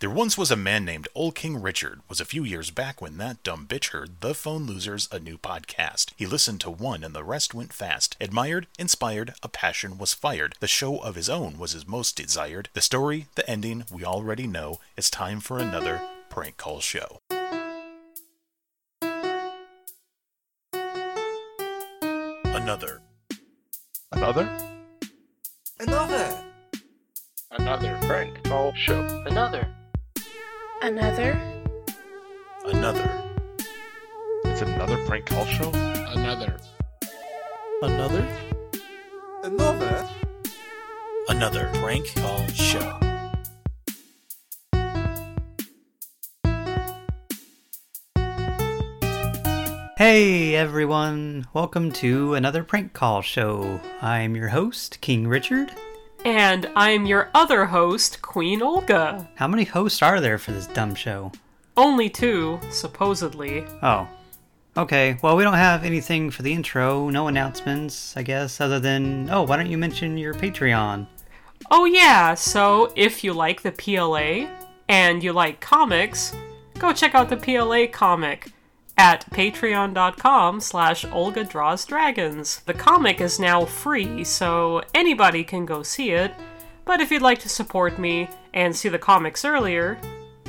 There once was a man named Old King Richard. Was a few years back when that dumb bitch heard the Phone Losers a new podcast. He listened to one and the rest went fast. Admired, inspired, a passion was fired. The show of his own was his most desired. The story, the ending, we already know. It's time for another prank call show. Another. Another? Another. Another prank call show. Another. Another? Another. It's another prank call show? Another. Another? Another. Another prank call show. Hey everyone, welcome to another prank call show. I'm your host, King Richard. And I'm your other host, Queen Olga. How many hosts are there for this dumb show? Only two, supposedly. Oh. Okay, well, we don't have anything for the intro, no announcements, I guess, other than, oh, why don't you mention your Patreon? Oh, yeah, so if you like the PLA and you like comics, go check out the PLA comic at patreon.com slash Olga Draws Dragons. The comic is now free, so anybody can go see it, but if you'd like to support me and see the comics earlier,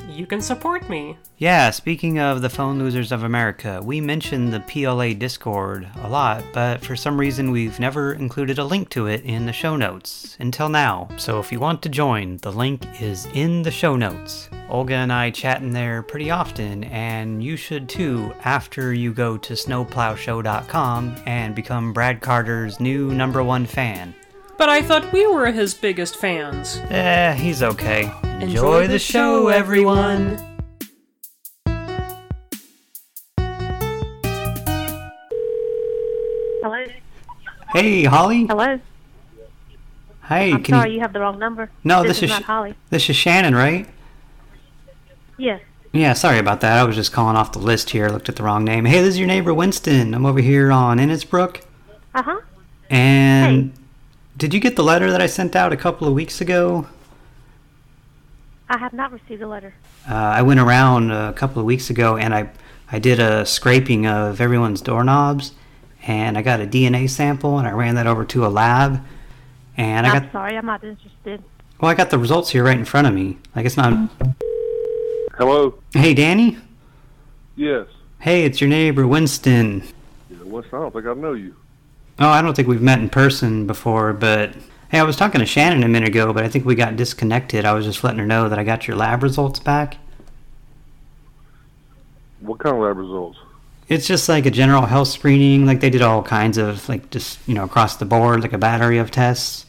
you can support me. Yeah, speaking of the Phone Losers of America, we mentioned the PLA Discord a lot, but for some reason we've never included a link to it in the show notes until now. So if you want to join, the link is in the show notes. Olga and I chat in there pretty often, and you should too after you go to snowplowshow.com and become Brad Carter's new number one fan. But I thought we were his biggest fans. Eh, he's okay. Enjoy, the, show, everyone. Hello. Hey, Holly. Hello. Hey, I'm can sorry, you? you have the wrong number. No, this, this is is not Holly. This is Shannon, right? Yes. Yeah, sorry about that. I was just calling off the list here. Looked at the wrong name. Hey, this is your neighbor Winston. I'm over here on Innisbrook. Uh huh. And did you get the letter that I sent out a couple of weeks ago? I have not received a letter. Uh, I went around a couple of weeks ago and I I did a scraping of everyone's doorknobs, and I got a DNA sample and I ran that over to a lab, and I I'm got sorry, I'm not interested. well, I got the results here right in front of me. Like it's not. Hello. Hey, Danny. Yes. Hey, it's your neighbor Winston. Yeah, what's I don't think I know you. Oh, I don't think we've met in person before, but hey, I was talking to Shannon a minute ago, but I think we got disconnected. I was just letting her know that I got your lab results back. What kind of lab results? It's just like a general health screening. Like they did all kinds of like just you know across the board, like a battery of tests.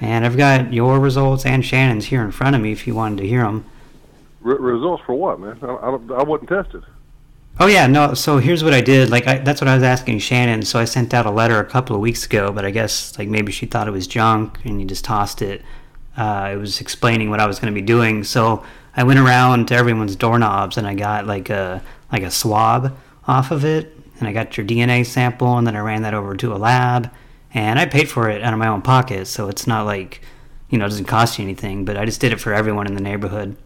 And I've got your results and Shannon's here in front of me if you wanted to hear them. Re- results for what, man? I, I, I wasn't tested. Oh yeah, no. So here's what I did. Like I, that's what I was asking Shannon. So I sent out a letter a couple of weeks ago, but I guess like maybe she thought it was junk and you just tossed it. Uh, it was explaining what I was going to be doing. So I went around to everyone's doorknobs and I got like a like a swab off of it, and I got your DNA sample, and then I ran that over to a lab, and I paid for it out of my own pocket. So it's not like you know it doesn't cost you anything, but I just did it for everyone in the neighborhood.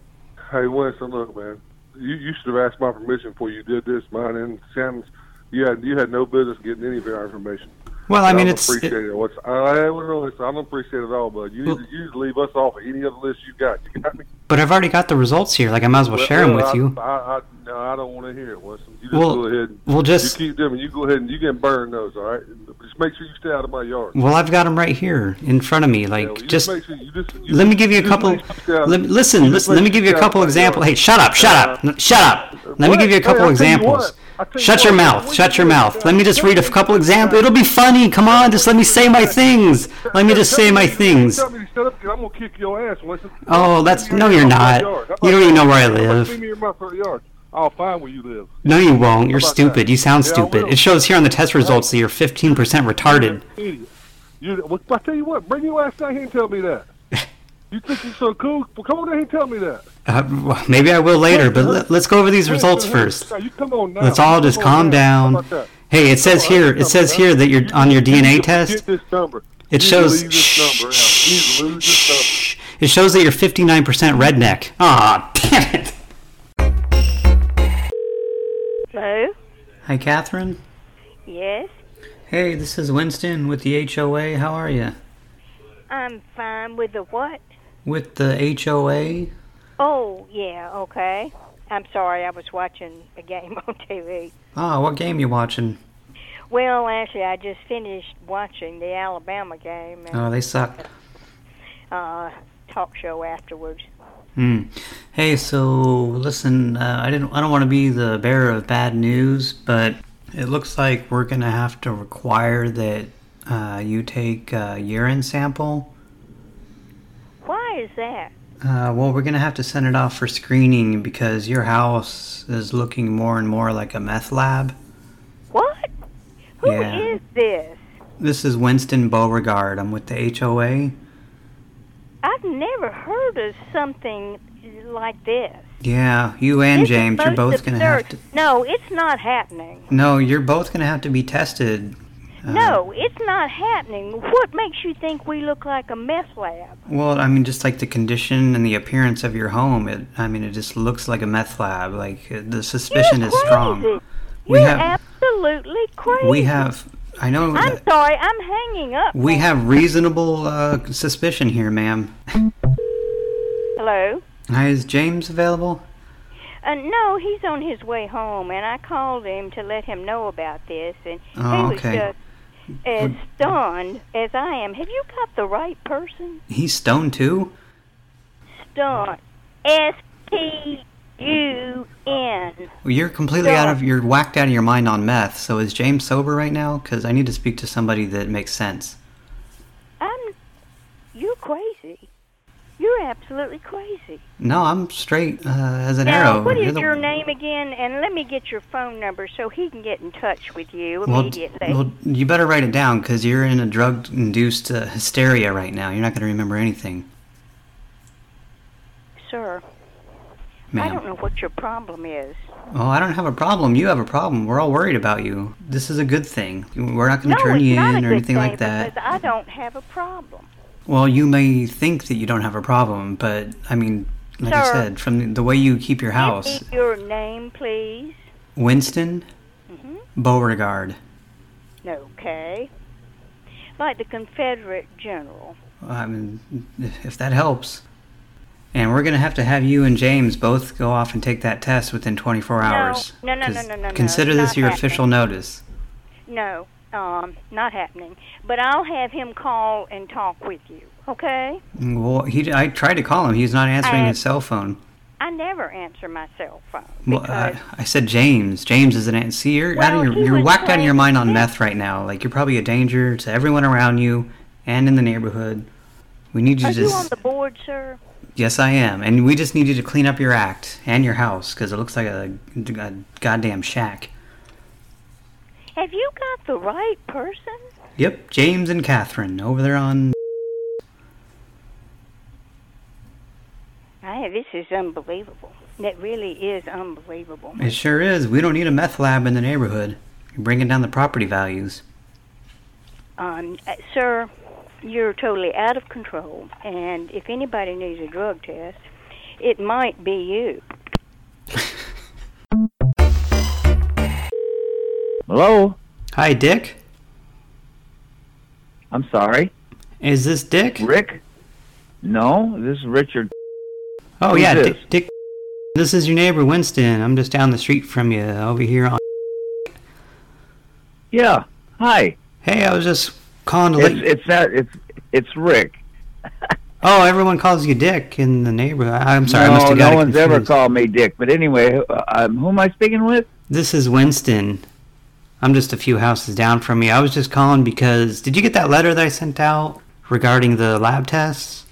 Hey, Winston, look, man. You, you should have asked my permission before you did this. Mine and Shannon's. You had you had no business getting any of our information. Well, I mean don't it's appreciate it. What's, I, I, really, I don't appreciate it at all, but you need, to, you need to leave us off of any other list you got. You got me? but I've already got the results here. Like I might as well, share them with I, you. I, I, no, I don't want to hear it, Winston. You just Well, go ahead. And, we'll just- you keep them, and you go ahead and you can burn those. All right. Just make sure you stay out of my yard. Well, I've got them right here in front of me. Like Yeah, well, just sure just, let me give you a couple. make sure you stay out- Let, listen, listen. Let me give you a couple examples. Hey, shut up! Shut up! Uh, Shut up! Let me give you a couple you examples. You Shut your mouth! Shut you your mouth! Let me just read a couple examples. It'll be funny. Come on, just let me say my things. Let me just say my things. Tell me to shut up, 'cause I'm gonna kick your ass. Listen. Oh, that's no, you're not. You don't even know where I live. Leave me in my front yard. I'll find where you live. No, you won't. You're stupid. that? You sound Yeah, stupid. It shows here on the test results that you're 15% retarded. Idiot. You, well, I tell you what, bring your ass down here and tell me that. You think you're so cool? Well, come on down here and tell me that. Uh, well, maybe I will later, but let, let's go over these results first. hey, You come on now. Let's all just calm down. Hey, it says here. It says here that you're You- on your DNA test. Get this number. It shows. Need to leave this number out. You need to lose this number. Shh. It shows that you're 59% redneck. Aw, damn it. Hello? Hi, Catherine. Yes? Hey, this is Winston with the HOA. How are you? I'm fine with the what? With the HOA? Oh, yeah, okay. I'm sorry, I was watching a game on TV. Ah, what game you watching? Well, actually, I just finished watching the Alabama game and Oh, they suck. uh, talk show afterwards. Hmm. Hey, so listen, uh, I didn't. I don't want to be the bearer of bad news, but it looks like we're gonna have to require that uh, you take a urine sample. Why is that? Uh, well, we're gonna have to send it off for screening because your house is looking more and more like a meth lab. What? Who is Yeah. this? This is Winston Beauregard. I'm with the HOA. I've never heard of something like this. Yeah, you and This James, you're both gonna have to. No, it's not happening. No, you're both gonna have to be tested. Uh, no, it's not happening. What makes you think we look like a meth lab? Well, I mean, just like the condition and the appearance of your home, it. I mean, it just looks like a meth lab. Like uh, the suspicion You're is strong. We You're have- absolutely crazy. We have. I know. I'm sorry, I'm hanging up. we have reasonable uh, suspicion here, ma'am. Hello? Hi, is James available? Uh, no, he's on his way home, and I called him to let him know about this, and Oh, he was okay. just as stunned as I am. Have you got the right person? He's stoned too. Stunned. S T U N. Well, you're completely out of. You're whacked out of your mind on meth. So is James sober right now? Because I need to speak to somebody that makes sense. I'm. You're crazy. You're absolutely crazy. No, I'm straight uh, as an now, arrow. what is the- your name again? And let me get your phone number so he can get in touch with you Well, immediately. well, you better write it down because you're in a drug-induced uh, hysteria right now. You're not going to remember anything, Sir, I don't know what your problem is. Oh, I don't have a problem. You have a problem. We're all worried about you. This is a good thing. We're not going no, to turn you in or anything like that. Because I don't have a problem. Well, you may think that you don't have a problem, but I mean, like I said, from the, the way you keep your house, Give me your name, please. Winston hmm Beauregard. Okay. Like the Confederate general. I mean, if that helps. And we're going to have to have you and James both go off and take that test within 24 hours. no, no, no, no, no, no, Consider this your official notice. No, um, not happening. But I'll have him call and talk with you. Okay? Well, he, I tried to call him. He's not answering I- his cell phone. I never answer my cell phone Well, uh, I said James. James is an answer. See, you're out Well, of your, you're whacked out of your mind on meth right now. Like you're probably a danger to everyone around you and in the neighborhood. We need you are to you on the board, sir? Yes, I am, and we just need you to clean up your act and your house because it looks like a, a goddamn shack. Have you got the right person? Yep, James and Catherine over there on. Hey, this is unbelievable. It really is unbelievable. It sure is. We don't need a meth lab in the neighborhood. You're bringing down the property values. Um, uh, sir, you're totally out of control, and if anybody needs a drug test, it might be you. Hello? Hi, Dick. I'm sorry. Is this Dick? Rick? No, this is Richard. Oh Who's yeah, this? Dick, Dick. This is your neighbor Winston. I'm just down the street from you, over here on. Yeah. Hi. Hey, I was just let It's it's not it's it's Rick. Oh, everyone calls you Dick in the neighborhood. I'm sorry, no, I must have no one's ever called me Dick. But anyway, um, who am I speaking with? This is Winston. I'm just a few houses down from you. I was just calling because did you get that letter that I sent out regarding the lab tests?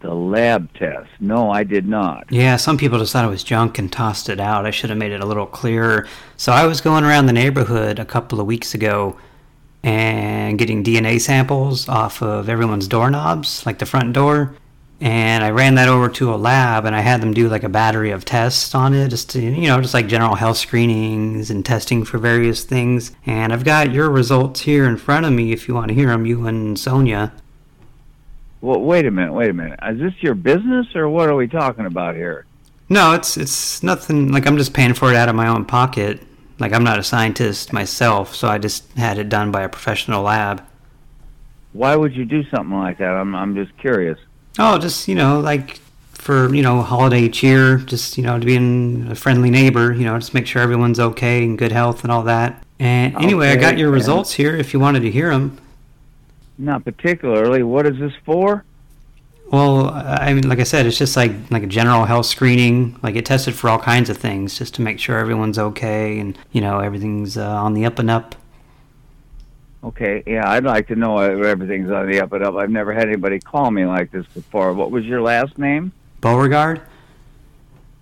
The lab test. No, I did not. Yeah, some people just thought it was junk and tossed it out. I should have made it a little clearer. So I was going around the neighborhood a couple of weeks ago and getting DNA samples off of everyone's doorknobs, like the front door. And I ran that over to a lab and I had them do like a battery of tests on it, just to, you know, just like general health screenings and testing for various things. And I've got your results here in front of me if you want to hear them, you and Sonia. Well, wait a minute, wait a minute. Is this your business or what are we talking about here? No, it's it's nothing. Like I'm just paying for it out of my own pocket. Like I'm not a scientist myself, so I just had it done by a professional lab. Why would you do something like that? I'm I'm just curious. Oh, just you know, like for you know holiday cheer, just you know to being a friendly neighbor. You know, just make sure everyone's okay and good health and all that. And anyway, I got your results here. If you wanted to hear them. Not particularly. What is this for? Well, I mean, like I said, it's just like like a general health screening. Like it tested for all kinds of things, just to make sure everyone's okay and you know everything's uh, on the up and up. Okay, yeah, I'd like to know if everything's on the up and up. I've never had anybody call me like this before. What was your last name? Beauregard,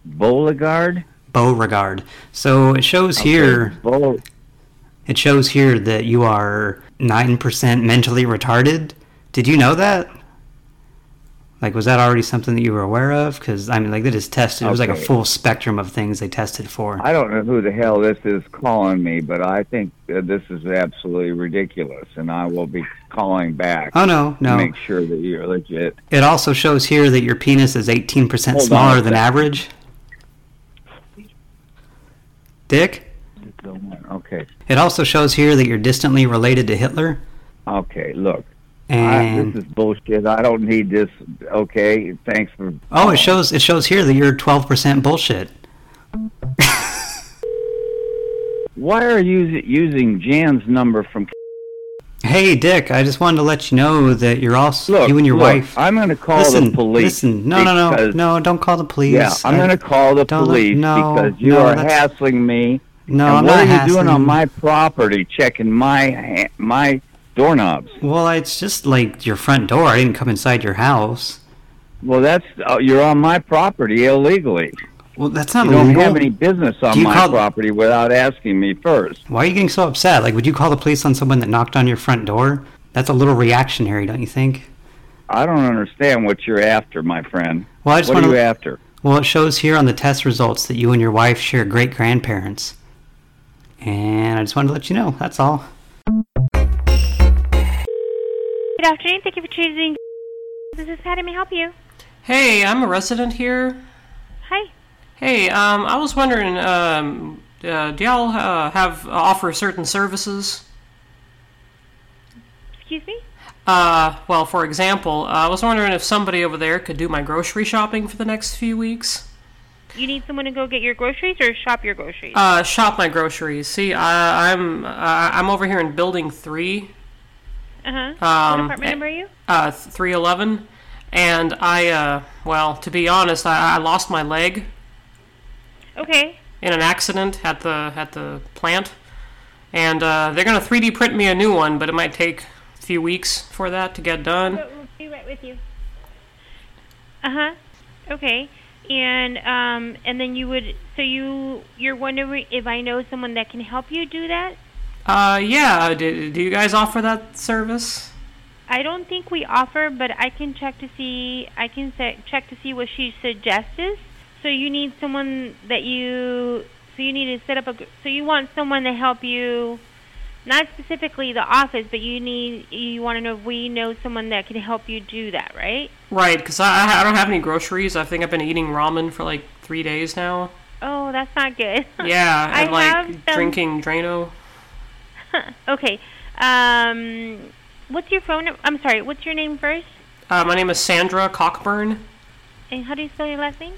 Beauregard? Beauregard. So it shows Okay, here. Beau- It shows here that you are nine percent mentally retarded. Did you know that? Like, was that already something that you were aware of? Because I mean, like they just tested. It was like a full spectrum of things they tested for. I don't know who the hell this is calling me, but I think this is absolutely ridiculous, and I will be calling back Oh no, to no. make sure that you're legit. It also shows here that your penis is 18% Hold smaller than average. Dick? Okay, It also shows here that you're distantly related to Hitler. okay, look. I, this is bullshit. I don't need this. Okay, thanks for. oh, it shows it shows here that you're 12% bullshit. Why are you using Jan's number from? Hey, Dick, I just wanted to let you know that you're also Look, you and your look, wife. I'm going to call listen, the police. listen. No, no, no, no! Don't call the police. Yeah, I'm going to call the police no, because you no, are hassling me. No, and I'm what not are you doing on my property, checking my my doorknobs? Well, it's just like your front door. I didn't come inside your house. Well, that's uh, you're on my property illegally. Well, that's not You don't illegal. have any business on my call- property without asking me first. Why are you getting so upset? Like, would you call the police on someone that knocked on your front door? That's a little reactionary, don't you think? I don't understand what you're after, my friend. Well, I just what are want you after? Well, it shows here on the test results that you and your wife share great grandparents. And I just wanted to let you know. That's all. Good afternoon. Thank you for choosing. This is Patty. May I help you? Hey, I'm a resident here. Hi. Hey, um, I was wondering, um, uh, do y'all uh, have offer certain services? Excuse me. Uh, well, for example, uh, I was wondering if somebody over there could do my grocery shopping for the next few weeks. You need someone to go get your groceries or shop your groceries? Uh, shop my groceries. See, I, I'm uh, I'm over here in Building Three, Uh huh. um, what apartment number are you? uh, three eleven, and I, uh, well, to be honest, I, I lost my leg Okay. in an accident at the at the plant, and uh, they're gonna 3D print me a new one, but it might take a few weeks for that to get done. We'll be right with you. Uh huh. Okay. And um, and then you would so you you're wondering if I know someone that can help you do that? Uh, yeah. Do, do you guys offer that service? I don't think we offer, but I can check to see. I can se- check to see what she suggests. So you need someone that you. So you need to set up a. So you want someone to help you, not specifically the office, but you need. You want to know if we know someone that can help you do that, right? Right, because I, I don't have any groceries. I think I've been eating ramen for like three days now. Oh, that's not good. Yeah, I and like drinking Drano. okay. Um, what's your phone? num- I'm sorry. What's your name first? Uh, my name is Sandra Cockburn. And how do you spell your last name?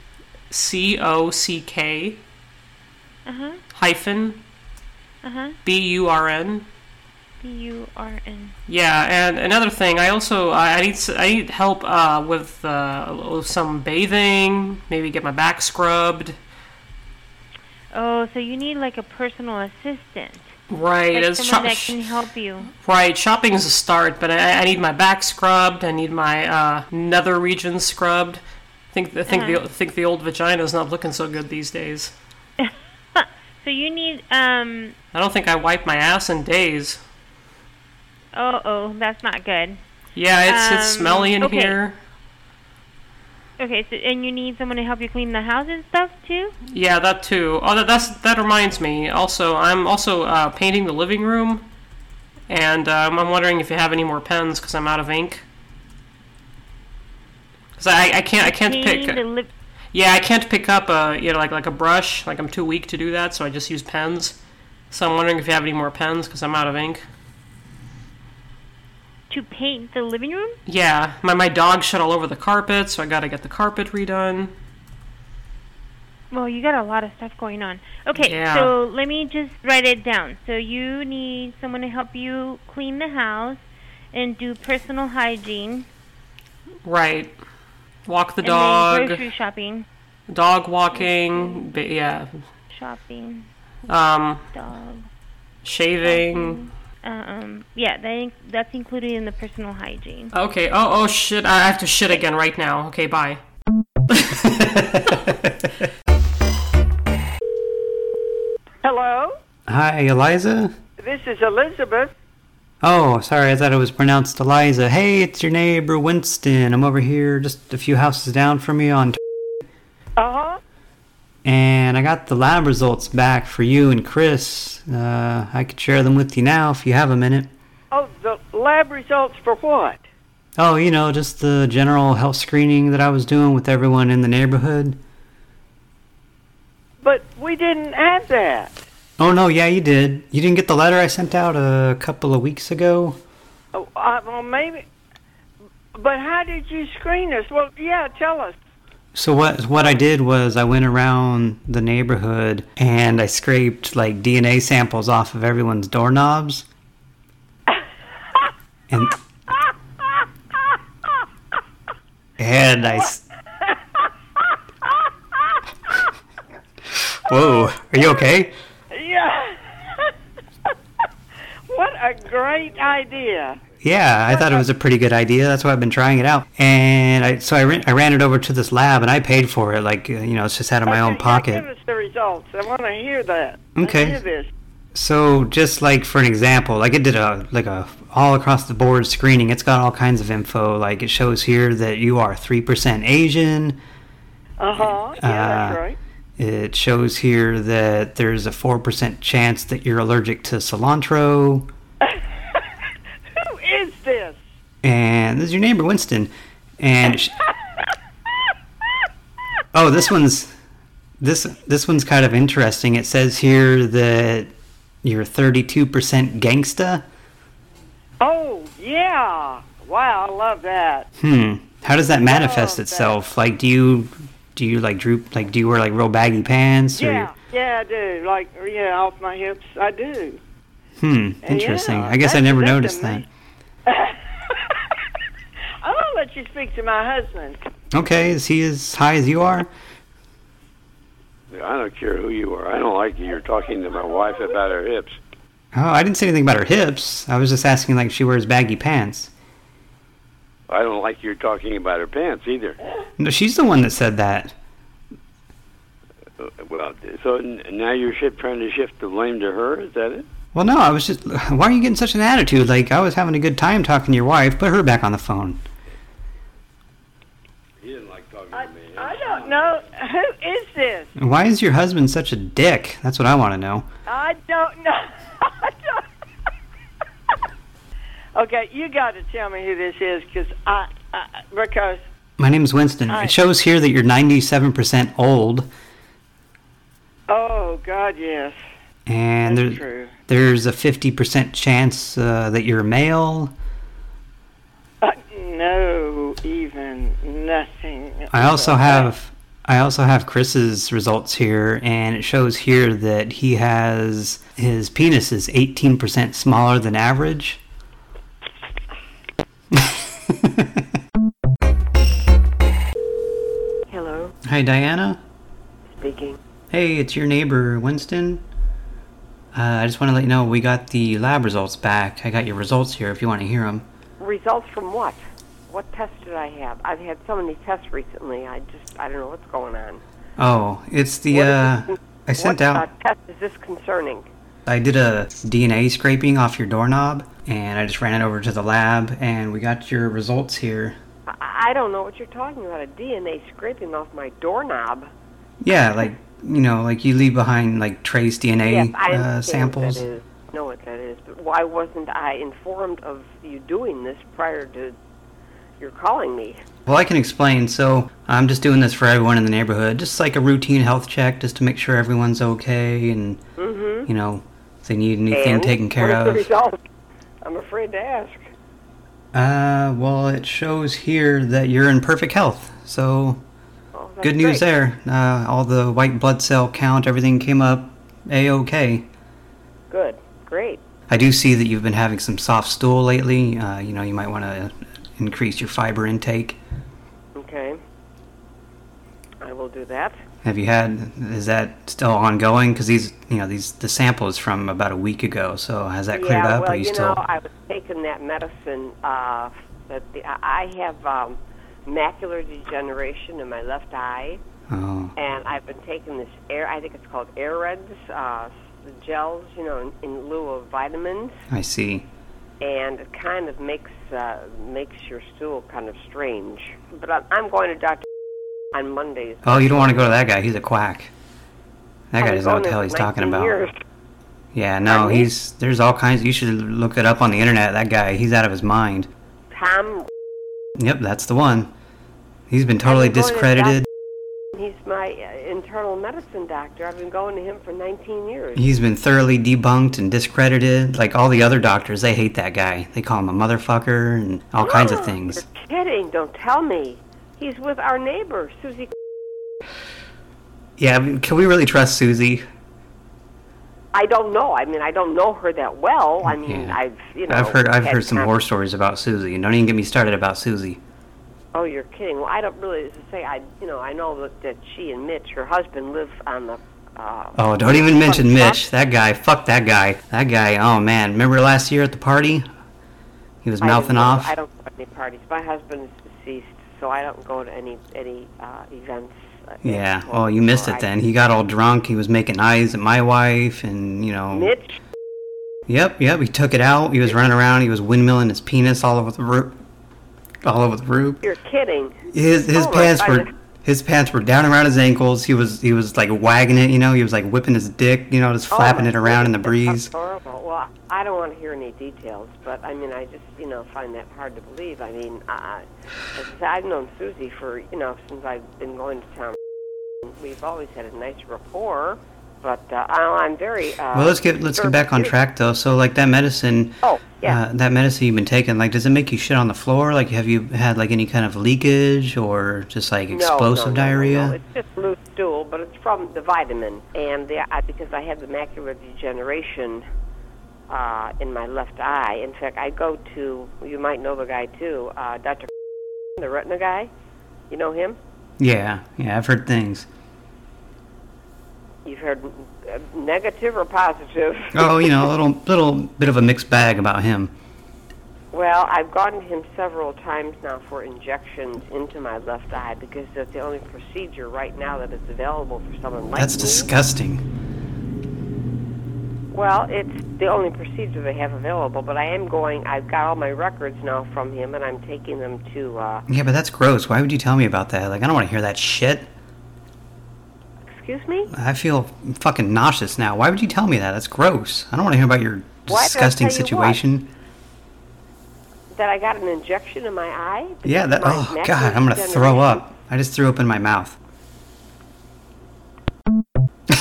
C O C K Uh huh. hyphen Uh huh. B U R N. B U R N. Yeah, and another thing, I also I I need s- I need help uh, with uh, with some bathing. Maybe get my back scrubbed. Oh, so you need like a personal assistant. Right, Like it's someone shop- that can help you. right. Shopping is a start, but I, I need my back scrubbed. I need my uh, nether region scrubbed. I think I think Uh-huh. the think the old vagina's not looking so good these days. So you need um. I don't think I wiped my ass in days. Oh, oh, that's not good. Yeah, it's it's Um, smelly in okay. here. Okay, so and you need someone to help you clean the house and stuff too. Yeah, that too. Oh, that that's that reminds me. Also, I'm also uh, painting the living room, and um, I'm wondering if you have any more pens because I'm out of ink. 'Cause I, I can't I can't Painting pick. the lip. Yeah, I can't pick up a you know like like a brush. Like I'm too weak to do that, so I just use pens. So I'm wondering if you have any more pens because I'm out of ink. To paint the living room? Yeah, my my dog shit all over the carpet, so I got to get the carpet redone. Well, you got a lot of stuff going on. Okay, Yeah. so let me just write it down. So you need someone to help you clean the house and do personal hygiene. Right. Walk the and dog. grocery shopping. Dog walking. Yeah. Shopping. Um. Dog. Shaving. Um, yeah, that in- that's included in the personal hygiene. Okay. Oh oh shit! I have to shit again right now. Okay. Bye. Hello, Hi, Eliza? this is Elizabeth. Oh, sorry, I thought it was pronounced Eliza. Hey, it's your neighbor Winston. I'm over here just a few houses down from you on. And I got the lab results back for you and Chris. Uh, I could share them with you now if you have a minute. Oh, the lab results for what? Oh, you know, just the general health screening that I was doing with everyone in the neighborhood. But we didn't have that. Oh, no, yeah, you did. You didn't get the letter I sent out a couple of weeks ago? Oh, uh, well, maybe. But how did you screen us? Well, yeah, tell us. So what what I did was I went around the neighborhood and I scraped like DNA samples off of everyone's doorknobs. and and I Whoa, are you okay? Yeah. what a great idea. Yeah, I thought it was a pretty good idea. That's why I've been trying it out. And I so I ran, I ran it over to this lab and I paid for it like uh, you know, it's just out of my own yeah, pocket. give us the results. I want to hear that. Okay. Hear this. So just like for an example, like it did a like a all across the board screening. It's got all kinds of info. Like it shows here that you are three percent Asian. Uh huh. Yeah, that's Uh, right. It shows here that there's a four percent chance that you're allergic to cilantro. Who is this? And this is your neighbor Winston. And sh- oh, this one's this this one's kind of interesting. It says here that you're 32% gangsta. Oh, yeah. Wow, I love that. Hmm. How does that manifest itself? Like, do you do you like droop? Like, do you wear like real baggy pants? Or, Yeah, yeah, I do. Like, yeah, off my hips, I do. Hmm. Interesting. Yeah, I guess I never noticed that. amazing. I'm gonna let you speak to my husband. Okay. Is he as high as you are? I don't care who you are. I don't like you. You're talking to my wife about her hips. Oh, I didn't say anything about her hips. I was just asking like she wears baggy pants. I don't like you talking about her pants either. No, she's the one that said that. Uh, Well, so now you're trying to shift the blame to her. Is that it? Well, no, I was just. Why are you getting such an attitude? Like I was having a good time talking to your wife. Put her back on the phone. Know who is this. Why is your husband such a dick? That's what I want to know. I don't know. I don't. okay, you got to tell me who this is, because I, I because My name's Winston. Hi. It shows here that you're 97% old, oh God, yes, and that's there, true. there's a 50% chance uh, that you're male. Uh, no, even nothing. I also have I also have Chris's results here, and it shows here that he has his penis is 18% smaller than average. Hello, Hi, Diana. speaking. Hey, it's your neighbor, Winston. Uh, I just want to let you know we got the lab results back. I got your results here if you want to hear them. Results from what? What test did I have? I've had so many tests recently. I just I don't know what's going on. Oh, it's the, What uh, this- I sent what, out, Uh, test is this concerning? I did a DNA scraping off your doorknob, and I just ran it over to the lab, and we got your results here. I, I don't know what you're talking about. A DNA scraping off my doorknob. Yeah, like, you know, like you leave behind, like, trace DNA yes, I uh, samples. What that is. Know what that is, but why wasn't I informed of you doing this prior to your calling me? Well, I can explain. So I'm just doing this for everyone in the neighborhood, just like a routine health check, just to make sure everyone's okay and Mm-hmm. you know if they need anything and taken care what is the of. result? I'm afraid to ask. Uh, well, it shows here that you're in perfect health. So Oh, that's good news great. there. Uh, all the white blood cell count, everything came up a okay. Good. Great. I do see that you've been having some soft stool lately. Uh, you know, you might want to increase your fiber intake. Okay. I will do that. Have you had? Is that still ongoing? Because these, you know, these the sample is from about a week ago. So has that cleared yeah, up? well, are you, you still? know, I was taking that medicine. Uh, that the, I have um, macular degeneration in my left eye, oh, and I've been taking this air. I think it's called AREDS, uh, the gels, you know, in, in lieu of vitamins, I see. and it kind of makes uh, makes your stool kind of strange. But I'm, going to Doctor on Mondays. Oh, you don't want to go to that guy. He's a quack. That guy doesn't know what the hell he's talking about. years. Yeah, no, he's there's all kinds. You should look it up on the internet. That guy, he's out of his mind. Tom, Yep, that's the one. He's been totally been going to discredited. He's internal medicine doctor. I've been going to him for 19 years. He's been thoroughly debunked and discredited. Like all the other doctors, they hate that guy. They call him a motherfucker and all kinds of things. You're kidding? Don't tell me. He's with our neighbor, Susie. Yeah, I mean, can we really trust Susie? I don't know. I mean, I don't know her that well. I mean, I've you know. I've heard I've heard some horror stories about Susie. Don't even get me started about Susie. Oh, you're kidding. Well, I don't really say. I you know I know that, that she and Mitch, her husband, live on the. Uh, Oh, don't even mention Mitch. That guy, fuck that guy. That guy, oh man. Remember last year at the party? He was mouthing off. I don't go to any parties. My husband is deceased, so I don't go to any any uh, events. uh, Yeah, well, you missed it I- then. He got all drunk. He was making eyes at my wife, and you know. Mitch. Yep, yep. He took it out. He was running around. He was windmilling his penis all over the roof. All over the roof. You're kidding. His his Oh, pants were his pants were down around his ankles. He was he was like wagging it. You know, he was like whipping his dick. You know, just Oh, flapping it around in the breeze. That's horrible. Well, I don't want to hear any details, but I mean, I just you know find that hard to believe. I mean, I, I I've known Susie for you know since I've been going to town. We've always had a nice rapport, but uh, I- I'm very. Uh, Well, let's get let's get back on track though. So like that medicine. Oh, yeah. Uh, that medicine you've been taking, like, does it make you shit on the floor? Like, have you had like any kind of leakage or just like explosive no, no, diarrhea? No, no. It's just loose stool, but it's from the vitamin, and the, I, because I have the macular degeneration uh, in my left eye. In fact, I go to you might know the guy too, uh, Doctor, the retina guy. You know him? Yeah, yeah, I've heard things. You've heard negative or positive? Oh, you know, a little little bit of a mixed bag about him. Well, I've gone to him several times now for injections into my left eye because that's the only procedure right now that is available for someone like That's me. disgusting. Well, it's the only procedure they have available, but I am going. I've got all my records now from him, and I'm taking them to. Uh, Yeah, but that's gross. Why would you tell me about that? Like, I don't want to hear that shit. Excuse me. I feel fucking nauseous now. Why would you tell me that? That's gross. I don't want to hear about your Why did I disgusting tell you what? situation. That I got an injection in my eye. Yeah, that. Oh god, I'm gonna throw up. I just threw up in my mouth.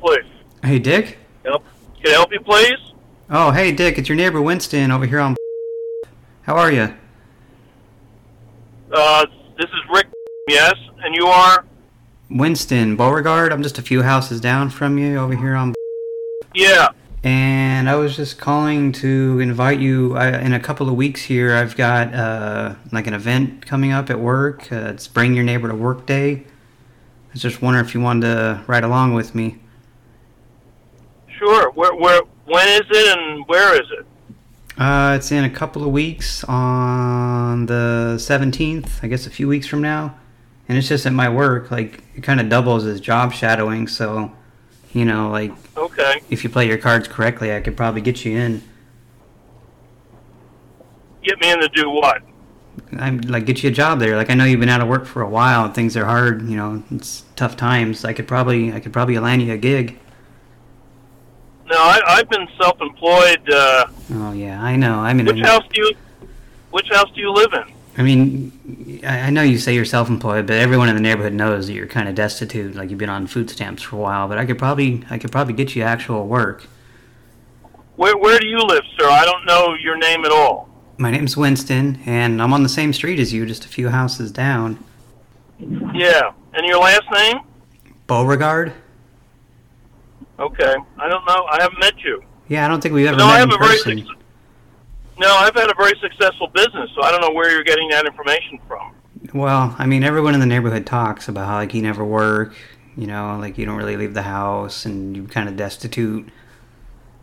Please. Hey, Dick. Help. Can I help you, please? Oh, hey, Dick. It's your neighbor Winston over here on. How are you? Uh, this is Rick. Yes, and you are. Winston Beauregard. I'm just a few houses down from you over here on. Yeah. And I was just calling to invite you. I, in a couple of weeks here, I've got uh, like an event coming up at work. Uh, it's Bring Your Neighbor to Work Day. I was just wondering if you wanted to ride along with me. Sure. Where? Where? When is it, and where is it? Uh, it's in a couple of weeks on the 17th, I guess a few weeks from now. And it's just at my work. Like, it kind of doubles as job shadowing, so, you know, like, Okay. if you play your cards correctly, I could probably get you in. Get me in to do what? I'm like get you a job there. Like I know you've been out of work for a while. and Things are hard. You know, it's tough times. I could probably I could probably land you a gig. No, I, I've been self-employed. Uh, Oh yeah, I know. I mean, which I, house do you? Which house do you live in? I mean, I I know you say you're self-employed, but everyone in the neighborhood knows that you're kind of destitute. Like you've been on food stamps for a while. But I could probably, I could probably get you actual work. Where Where do you live, sir? I don't know your name at all. My name's Winston, and I'm on the same street as you, just a few houses down. Yeah, and your last name? Beauregard? Okay, I don't know. I haven't met you. Yeah, I don't think we've ever No, I met in have a very person. No, I've had a very successful business, so I don't know where you're getting that information from. Well, I mean, everyone in the neighborhood talks about how like you never work, you know, like you don't really leave the house, and you're kind of destitute,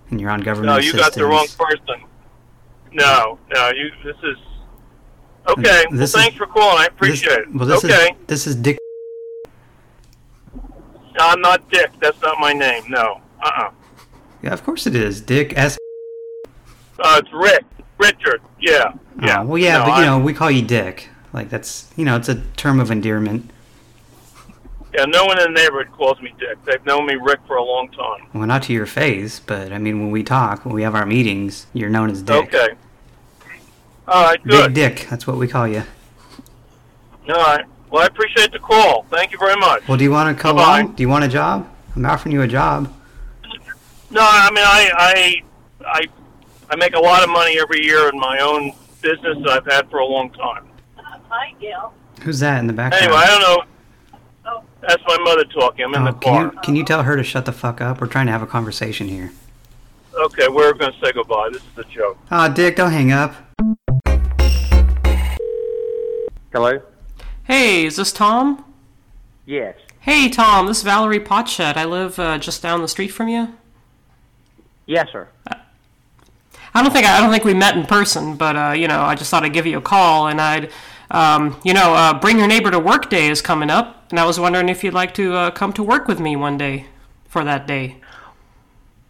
and you're on government No, you got the wrong person. No, no, you. This is okay. Well, This is- thanks for calling. I This- appreciate it. Well, this okay, is this is Dick. I'm not Dick. That's not my name. No. Uh-uh. Yeah, of course it is Dick S. Uh, it's Rick. Richard. Yeah. Yeah. Oh, well, yeah, No, but you I- know, we call you Dick. Like that's you know, it's a term of endearment. Yeah. No one in the neighborhood calls me Dick. They've known me Rick for a long time. Well, not to your face, but I mean, when we talk, when we have our meetings, you're known as Dick. Okay. All right. Big Dick, that's what we call you. All right. Well, I appreciate the call. Thank you very much. Well, do you want to come Bye-bye. on? Do you want a job? I'm offering you a job. No, I mean I I I I make a lot of money every year in my own business that I've had for a long time. Hi, Gail. Who's that in the background? Anyway, I don't know. Oh. That's my mother talking. I'm in Oh, the can car. you can you tell her to shut the fuck up? We're trying to have a conversation here. Okay, we're going to say goodbye. This is a joke. Oh, Dick, don't hang up. Hello? Hey, is this Tom? Yes. Hey, Tom, this is Valerie Potshed. I live uh, just down the street from you. Yes, sir. I don't think I don't think we met in person, but uh, you know, I just thought I'd give you a call, and I'd, um, you know, uh, bring your neighbor to work day is coming up, and I was wondering if you'd like to uh, come to work with me one day for that day.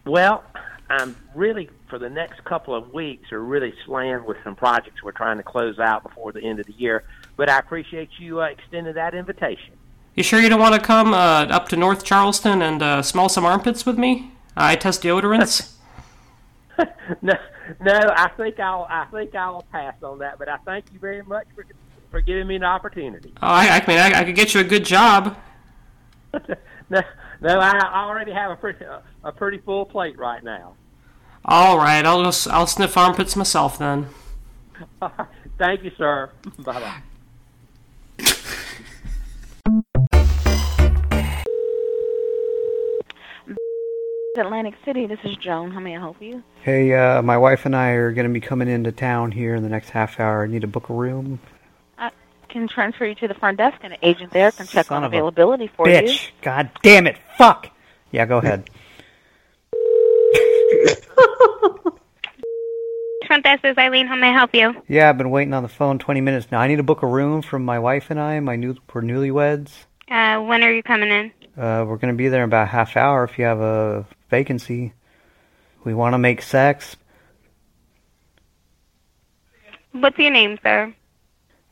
Well, I'm really, for the next couple of weeks, are really slammed with some projects we're trying to close out before the end of the year. But I appreciate you uh, extending that invitation. You sure you don't want to come uh, up to North Charleston and uh, smell some armpits with me? I test deodorants. no, no, I think I'll, I think I'll pass on that. But I thank you very much for, for giving me an opportunity. Oh, I, I mean, I, I could get you a good job. No, no, I already have a pretty, a pretty full plate right now. All right, I'll just I'll sniff armpits myself then. Thank you, sir. Bye bye. Atlantic City, this is Joan. How may I help you? Hey, uh, my wife and I are going to be coming into town here in the next half hour. I need to book a room. I can transfer you to the front desk, and an agent there can check Son on availability for you. Bitch. God damn it. Fuck. Yeah, go ahead. Front desk is Eileen. How may I help you? Yeah, I've been waiting on the phone 20 minutes now. I need to book a room for my wife and I. My new, we're newlyweds. Uh, when are you coming in? Uh, we're going to be there in about a half hour if you have a vacancy. We want to make sex. What's your name, sir?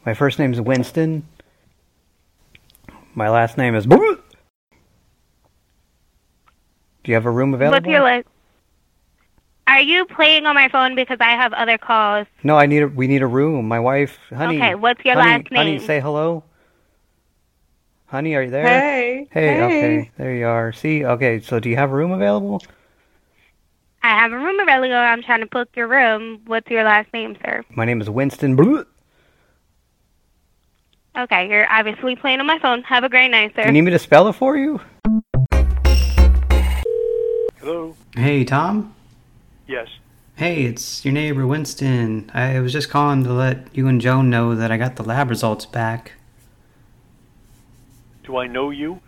My first name's Winston. My last name is. Do you have a room available? What's your? Are you playing on my phone because I have other calls? No, I need a. We need a room. My wife, honey. Okay, what's your honey, last name? Honey, say hello. Honey, are you there? Hey, Hey. hey. Okay. There you are. See. Okay. So, do you have a room available? I have a room available. I'm trying to book your room. What's your last name, sir? My name is Winston. Do Okay, you're obviously playing on my phone. Have a great night, sir. you need me to spell it for you? Hello. Hey, Tom. Yes. Hey, it's your neighbor Winston. I was just calling to let you and Joan know that I got the lab results back. Do I know you?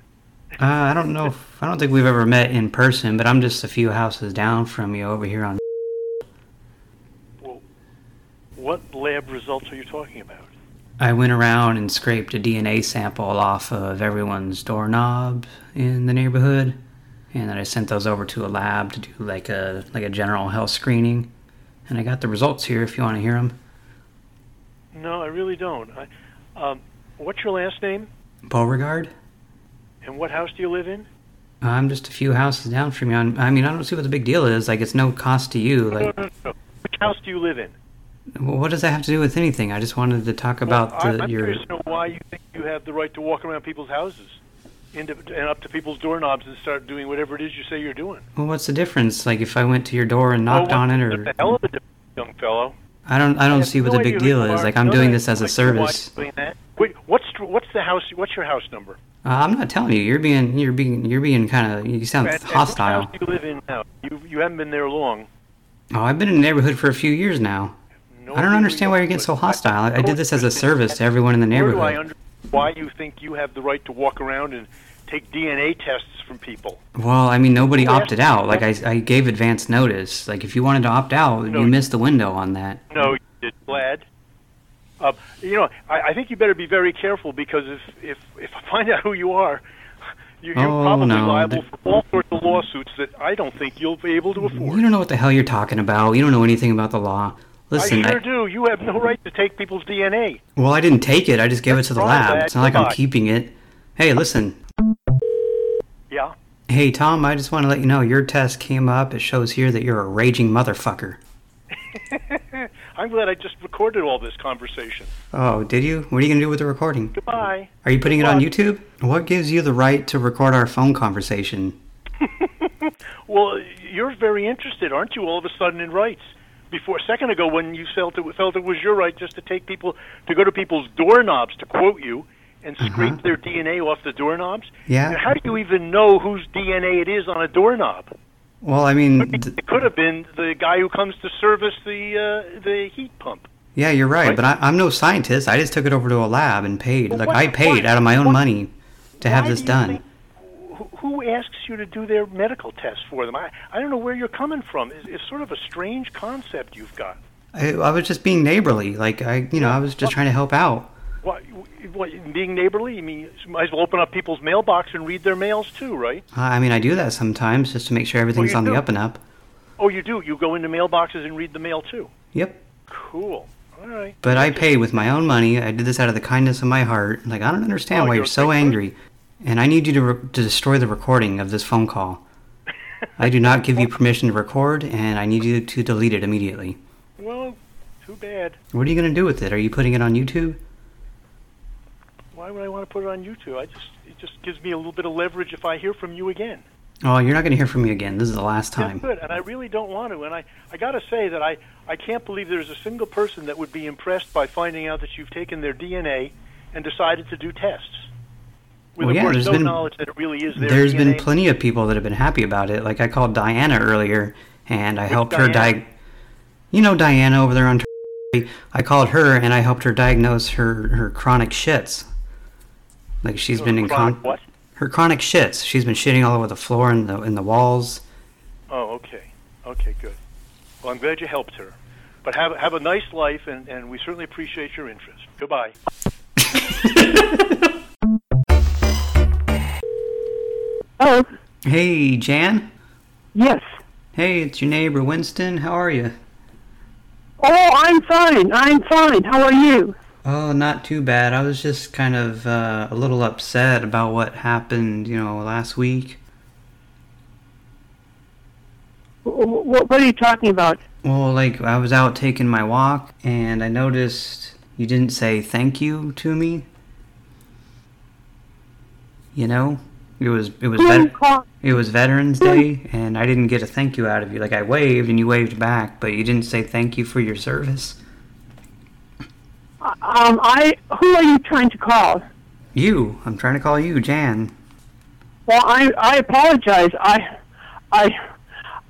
Uh, I don't know. If, I don't think we've ever met in person, but I'm just a few houses down from you over here on. Well, what lab results are you talking about? I went around and scraped a DNA sample off of everyone's doorknob in the neighborhood, and then I sent those over to a lab to do like a like a general health screening, and I got the results here if you want to hear them. No, I really don't. I, um, what's your last name? Beauregard, And what house do you live in? I'm just a few houses down from you. I'm- mean, I don't see what the big deal is. Like, it's no cost to you. Like, No, no, no. Which house do you live in? well, what does that have to do with anything? I just wanted to talk about I, the I'm your. curious to know why you think you have the right to walk around people's houses into, and up to people's doorknobs and start doing whatever it is you say you're doing. Well, what's the difference? Like, if I went to your door and knocked on it, or the hell of a young fellow. I don't, I don't have see what no the big deal is. Like, I'm No, doing this as a I don't know why service. you're doing that. Wait, what's what's the house? What's your house number? Uh, I'm not telling you. You're being, you're being, you're being kind of. You sound And- and hostile. do you live in now? You you haven't been there long. Oh, I've been in the neighborhood for a few years now. I don't understand why you're getting so hostile. I, I did this as a service to everyone in the I neighborhood. Why you think you have the right to walk around and take DNA tests from people? Well, I mean, nobody asked opted out. Like, I, I gave advance notice. Like, if you wanted to opt out, you missed the window on that. No, you did, Glad. Uh, you know, I, I think you better be very careful because if if if I find out who you are, you, you're Oh, probably no, liable for all sorts of lawsuits that I don't think you'll be able to afford. You don't know what the hell you're talking about. You don't know anything about the law. Listen, I I, sure do. You have no right to take people's DNA. well, I didn't take it. I just gave it to the lab. It's not like I'm Goodbye. keeping it. Hey, listen. Yeah. Hey, Tom, I just want to let you know your test came up. It shows here that you're a raging motherfucker. I'm glad I just recorded all this conversation. Oh, did you? What are you going to do with the recording? Goodbye. Are you putting it on. YouTube? What gives you the right to record our phone conversation? Well, you're very interested, aren't you? All of a sudden in rights. Before a second ago, when you felt it felt it was your right just to take people to go to people's doorknobs to quote you and scrape their DNA off the doorknobs. Yeah. And how do you even know whose DNA it is on a doorknob? Well, I mean, It could have been the guy who comes to service the uh, the heat pump. yeah, you're right, Right. but I, I'm no scientist. I just took it over to a lab and paid. Like, what- I paid out of my own money to have this do done. think- Who, who asks you to do their medical tests for them? I, I don't know where you're coming from. It's, it's sort of a strange concept you've got. I, I was just being neighborly. Like, I, you know, I was just trying to help out. What, what, being neighborly? I mean, you might as well open up people's mailbox and read their mails too, right? Uh, I mean, I do that sometimes just to make sure everything's you on the up and up. Oh, you do. You go into mailboxes and read the mail too. Yep. Cool. All right. But I paid with my own money. I did this out of the kindness of my heart. Like, I don't understand Oh, why you're you're so angry. And I need you to, re- to destroy the recording of this phone call. I do not give you permission to record, and I need you to delete it immediately. Well, too bad. What are you going to do with it? Are you putting it on YouTube? Why would I want to put it on YouTube? I just it just gives me a little bit of leverage if I hear from you again. Oh, you're not going to hear from me again. This is the last time. good. And I really don't want to. And I, I got to say that I, I can't believe there's a single person that would be impressed by finding out that you've taken their DNA and decided to do tests. With Well, yeah, course there's no been- knowledge that it really is There's been plenty of people that have been happy about it. Like I called Diana earlier, and I Which helped her Diana? diag. You know Diana over there on. I called her and I helped her diagnose her her chronic shits. Like she's Her been in chronic con- her chronic shits. She's been shitting all over the floor and the in the walls. Oh, okay. Okay, good. Well, I'm glad you helped her. But have, have a nice life, and, and we certainly appreciate your interest. Goodbye. Oh, Hey, Jan. yes. Hey, it's your neighbor Winston. How are you? Oh, I'm fine. I'm fine. How are you? Oh, not too bad. I was just kind of uh, a little upset about what happened, you know, last week. What, what are you talking about? Well, like I was out taking my walk and I noticed you didn't say thank you to me. You know, it was it was Who are you vet- it was Veterans Day and I didn't get a thank you out of you. Like I waved and you waved back, but you didn't say thank you for your service. Um, I. Who are you trying to call? You, I'm trying to call you Jan. Well, I. I apologize. I. I.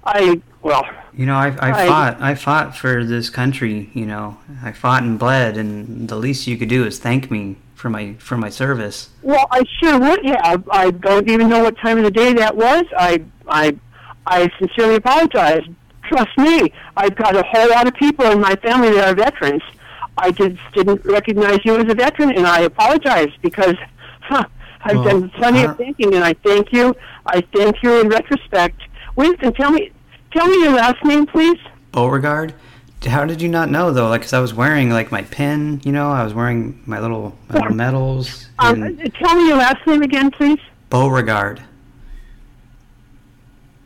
I. Well. You know, I I I- fought I fought for this country. You know, I fought and bled, and the least you could do is thank me for my for my service. Well, I sure would have. I don't even know what time of the day that was. I. I. I sincerely apologize. Trust me, I've got a whole lot of people in my family that are veterans. I just didn't recognize you as a veteran, and I apologize because huh, I've Well, done plenty of uh-huh. thinking, and I thank you. I thank you in retrospect. Winston, tell me, tell me your last name, please. Beauregard. How did you not know though? Like, cause I was wearing like my pin. You know, I was wearing my little, my little medals. Um, tell me your last name again, please. Beauregard.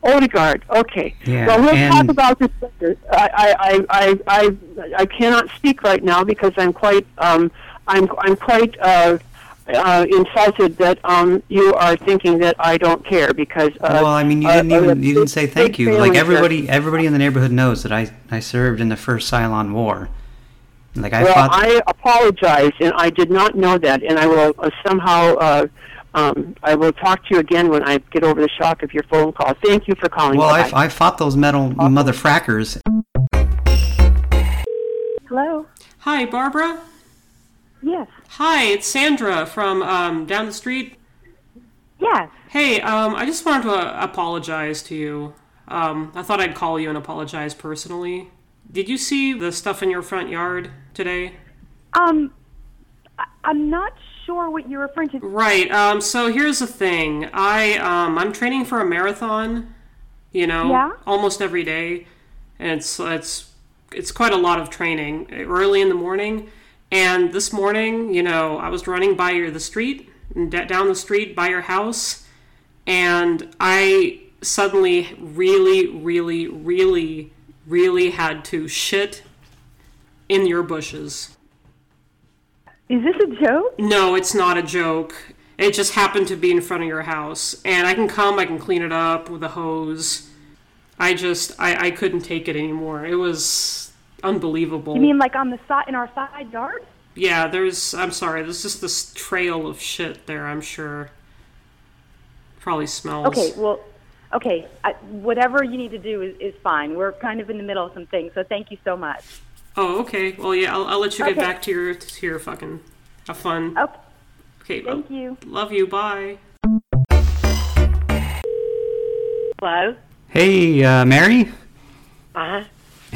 Odegaard. Okay. Yeah, well, we'll and- talk about this later. I, I, I, I, I cannot speak right now because I'm quite, um, I'm, I'm quite uh, uh, insulted that um, you are thinking that I don't care because. Uh, well, I mean, you uh, didn't uh, even you didn't say thank you. Like here. everybody, everybody in the neighborhood knows that I I served in the first Cylon War. Like I well, fought. I apologize, and I did not know that, and I will uh, somehow. Uh, um, I will talk to you again when I get over the shock of your phone call. Thank you for calling. well, I, I fought those metal mother frackers. Hello. Hi, Barbara. Yes. Hi, it's Sandra from um, down the street. Yes. Hey, um, I just wanted to uh, apologize to you. Um, I thought I'd call you and apologize personally. Did you see the stuff in your front yard today? Um, I- I'm not sure what you're referring to. Right. Um, so here's the thing. I um, I'm training for a marathon. You know, Yeah? almost every day, and it's it's it's quite a lot of training early in the morning. And this morning, you know, I was running by your the street d- down the street by your house, and I suddenly really, really, really, really had to shit in your bushes. Is this a joke? No, it's not a joke. It just happened to be in front of your house. And I can come, I can clean it up with a hose. I just, I, I couldn't take it anymore. It was unbelievable. You mean like on the side in our side yard? Yeah, there's, I'm sorry, there's just this trail of shit there, I'm sure. Probably smells. Okay. Well, okay. I, whatever you need to do is, is fine. We're kind of in the middle of some things, so thank you so much. Oh, okay. Well, yeah, I'll, I'll let you get Okay. back to your, to your fucking, have fun. Okay. Okay, Thank lo- you. Love you, bye. Hello? Hey, uh, Mary. Uh huh.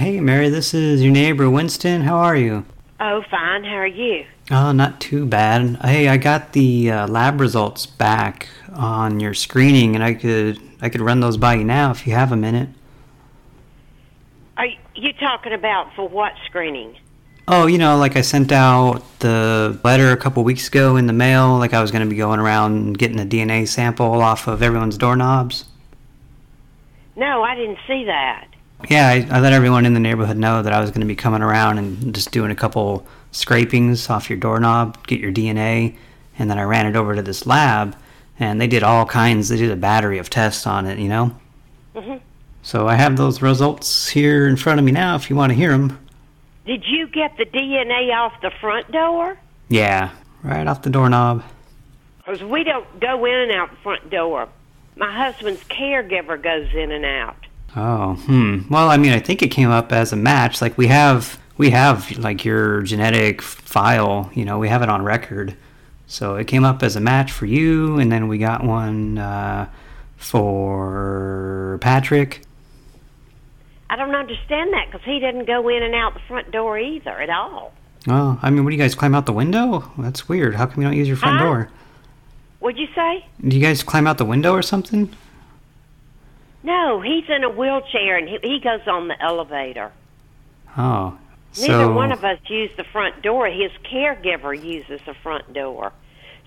Hey, Mary. This is your neighbor Winston. How are you? Oh, fine. How are you? Oh, not too bad. Hey, I got the uh, lab results back on your screening, and I could I could run those by you now if you have a minute. Are you talking about for what screening? Oh, you know, like I sent out the letter a couple weeks ago in the mail, like I was going to be going around getting a DNA sample off of everyone's doorknobs. No, I didn't see that. Yeah, I, I let everyone in the neighborhood know that I was going to be coming around and just doing a couple scrapings off your doorknob, get your DNA, and then I ran it over to this lab, and they did all kinds. They did a battery of tests on it, you know. hmm So I have those results here in front of me now. If you want to hear them. Did you get the DNA off the front door? Yeah, right off the doorknob. Because we don't go in and out the front door. My husband's caregiver goes in and out. Oh, hmm. Well, I mean, I think it came up as a match. Like we have, we have like your genetic file. You know, we have it on record. So it came up as a match for you, and then we got one uh, for Patrick. I don't understand that because he didn't go in and out the front door either at all. Oh, I mean, what do you guys climb out the window? That's weird. How come you don't use your front Huh? door? What'd you say? Do you guys climb out the window or something? No, he's in a wheelchair and he, he goes on the elevator. Oh, Neither one of us use the front door. His caregiver uses the front door.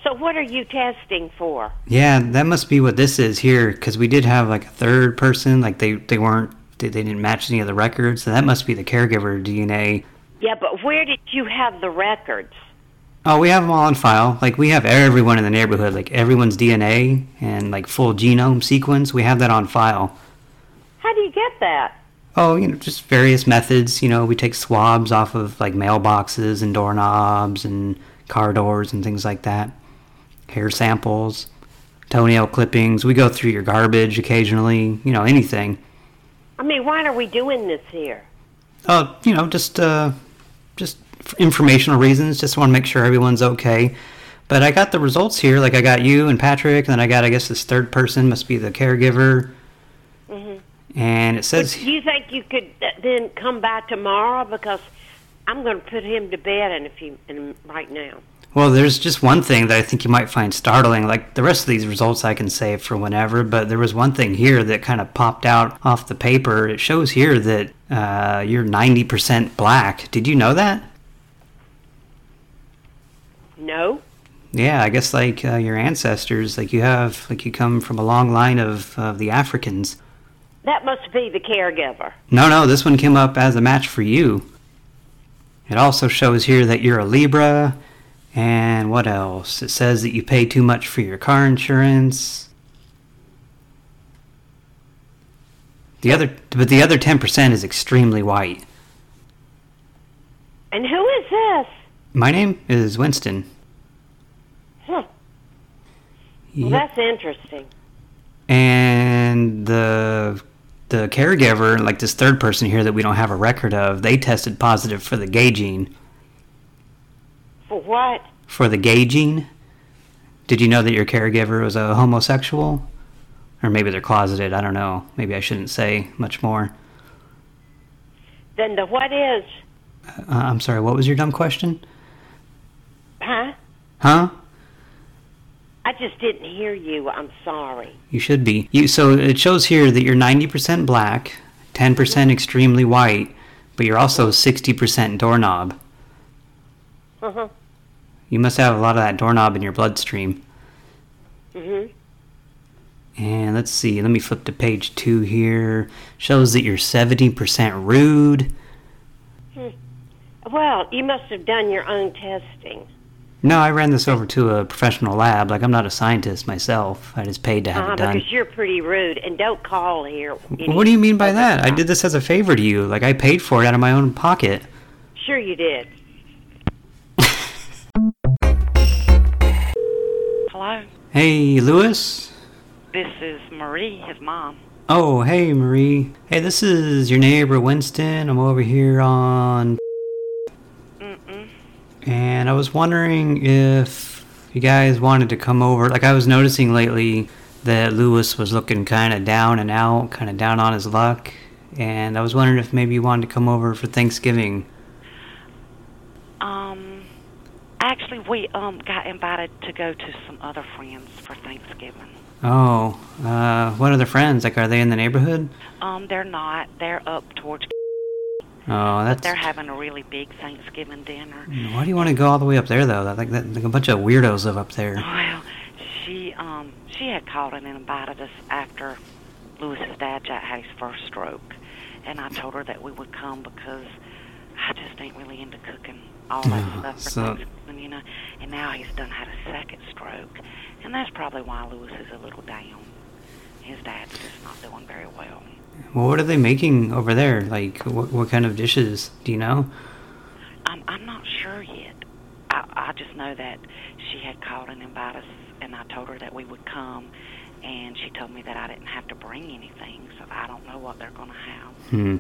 So what are you testing for? yeah, that must be what this is here. Because we did have like a third person. Like they they weren't they, they didn't match any of the records. So that must be the caregiver DNA. Yeah, but where did you have the records? Oh, we have them all on file. Like we have everyone in the neighborhood, like everyone's DNA and like full genome sequence. We have that on file. How do you get that? Oh, you know, just various methods. You know, we take swabs off of like mailboxes and doorknobs and car doors and things like that. Hair samples, toenail clippings. We go through your garbage occasionally. You know, anything. I mean, why are we doing this here? Oh, you know, just uh, informational reasons. Just want to make sure everyone's okay. But I got the results here. Like I got you and Patrick, and then I got I guess this third person must be the caregiver, hmm and it says Do you think you could uh, then come by tomorrow because I'm going to put him to bed in a few in, right now. Well, there's just one thing that I think you might find startling. Like the rest of these results I can save for whenever, but there was one thing here that kind of popped out off the paper. It shows here that uh, you're 90% black. Did you know that? No. Yeah, I guess like uh, your ancestors, like you have, like you come from a long line of, of the Africans. That must be the caregiver. No, no, this one came up as a match for you. It also shows here that you're a Libra. And what else? It says that you pay too much for your car insurance. The other, but the other 10% is extremely white. And who is this? My name is Winston. Huh. Well, Yep. that's interesting. And the the caregiver, like this third person here that we don't have a record of, they tested positive for the gay gene. For what? For the gay gene? Did you know that your caregiver was a homosexual? Or maybe they're closeted, I don't know. Maybe I shouldn't say much more. Then the what is? Uh, I'm sorry, what was your dumb question? Huh? Huh? I just didn't hear you. I'm sorry. You should be. You so it shows here that you're 90% black, 10% extremely white, but you're also 60% doorknob. Uh-huh. You must have a lot of that doorknob in your bloodstream. hmm And let's see, let me flip to page two here. Shows that you're 70% rude. Hmm. Well, you must have done your own testing. No, I ran this over to a professional lab. Like, I'm not a scientist myself. I just paid to have Uh, it done. because you're pretty rude, and don't call here. What do you mean by that? I did this as a favor to you. Like, I paid for it out of my own pocket. Sure you did. Hello, Hey, Lewis? this is Marie, his mom. Oh, hey, Marie. Hey, this is your neighbor, Winston. I'm over here on. And I was wondering if you guys wanted to come over. Like, I was noticing lately that Lewis was looking kind of down and out, kind of down on his luck. And I was wondering if maybe you wanted to come over for Thanksgiving. Um, actually, we um got invited to go to some other friends for Thanksgiving. Oh, uh, what other friends? Like, are they in the neighborhood? Um, they're not. They're up towards. Oh, that's. They're having a really big Thanksgiving dinner. Why do you want to go all the way up there, though? Like, that, like a bunch of weirdos live up there. Well, she um she had called and invited us after Lewis's dad Jack had his first stroke, and I told her that we would come because I just ain't really into cooking all that Oh, stuff for so- Thanksgiving, you know. And now he's done had a second stroke, and that's probably why Lewis is a little down. His dad's just not doing very well. Well, what are they making over there? Like, what, what kind of dishes? Do you know? I'm I'm not sure yet. I I just know that she had called and invited us, and I told her that we would come, and she told me that I didn't have to bring anything, so I don't know what they're gonna have. Hmm.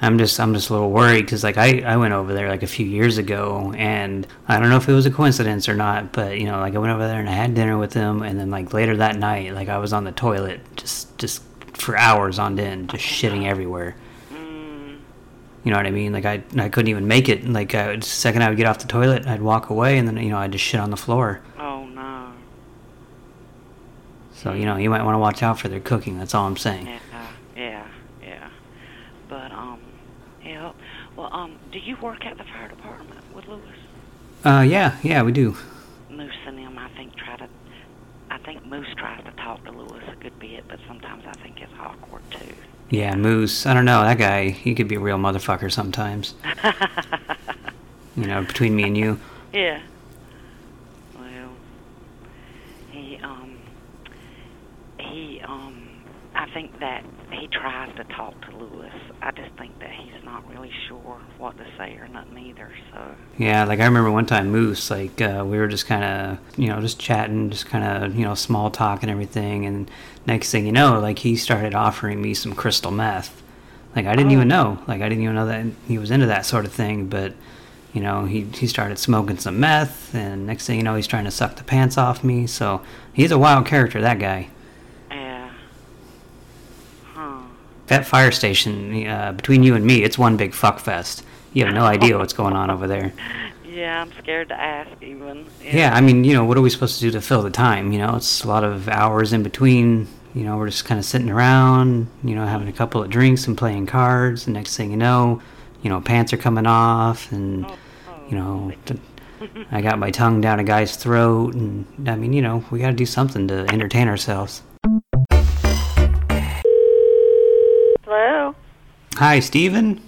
I'm just, I'm just a little worried because, like, I, I went over there like a few years ago, and I don't know if it was a coincidence or not, but you know, like, I went over there and I had dinner with them, and then like later that night, like, I was on the toilet just, just for hours on end, just shitting everywhere. You know what I mean? Like, I, I couldn't even make it. Like, I, the second I would get off the toilet, I'd walk away, and then you know, I'd just shit on the floor. Oh no. So you know, you might want to watch out for their cooking. That's all I'm saying. Yeah, yeah, yeah. But um, yeah. Well, um, do you work at the fire department with Lewis? Uh, yeah, yeah, we do. Moose and them, I think, try to. I think Moose tries to talk to Lewis a good bit, but sometimes I think it's awkward Yeah, Moose. I don't know that guy. He could be a real motherfucker sometimes. you know, between me and you. Yeah. Well, he um he um I think that he tries to talk to Lewis. I just think that he's not really sure what to say or nothing either. So Yeah, like I remember one time Moose, like uh, we were just kind of, you know, just chatting, just kind of, you know, small talk and everything, and next thing you know, like he started offering me some crystal meth. Like I didn't even know, like I didn't even know that he was into that sort of thing, but you know, he he started smoking some meth, and next thing you know, he's trying to suck the pants off me. So he's a wild character, that guy. yeah. Huh. That fire station, uh, between you and me, it's one big fuck fest. You have no idea what's going on over there. Yeah, I'm scared to ask even. Yeah, I mean, you know, what are we supposed to do to fill the time? You know, it's a lot of hours in between. You know, we're just kind of sitting around, you know, having a couple of drinks and playing cards. The next thing you know, you know, pants are coming off, and you know, I got my tongue down a guy's throat, and I mean, you know, we got to do something to entertain ourselves. Hi, Stephen.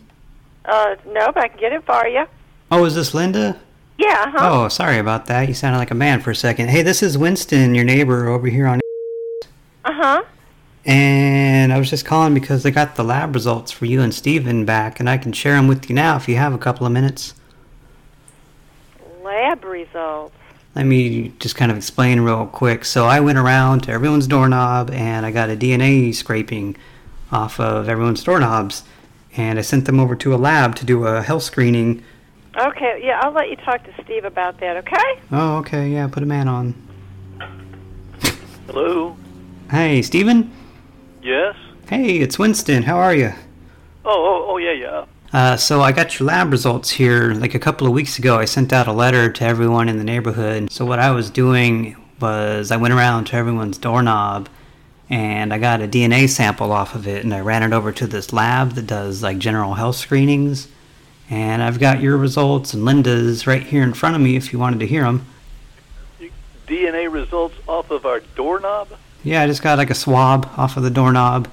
Uh, nope, I can get it for you. Oh, is this Linda? Yeah, huh? Oh, sorry about that. You sounded like a man for a second. Hey, this is Winston, your neighbor over here on. Uh huh. And I was just calling because I got the lab results for you and Steven back, and I can share them with you now if you have a couple of minutes. Lab results. Let me just kind of explain real quick. So I went around to everyone's doorknob and I got a DNA scraping off of everyone's doorknobs, and I sent them over to a lab to do a health screening. Okay, yeah, I'll let you talk to Steve about that, okay? Oh, okay, yeah, put a man on. Hello. Hey, Steven? Yes. Hey, it's Winston. How are you? Oh, oh, oh, yeah, yeah. Uh, so I got your lab results here. Like a couple of weeks ago, I sent out a letter to everyone in the neighborhood. So what I was doing was I went around to everyone's doorknob, and I got a DNA sample off of it, and I ran it over to this lab that does like general health screenings. And I've got your results and Linda's right here in front of me if you wanted to hear them. DNA results off of our doorknob. Yeah, I just got like a swab off of the doorknob,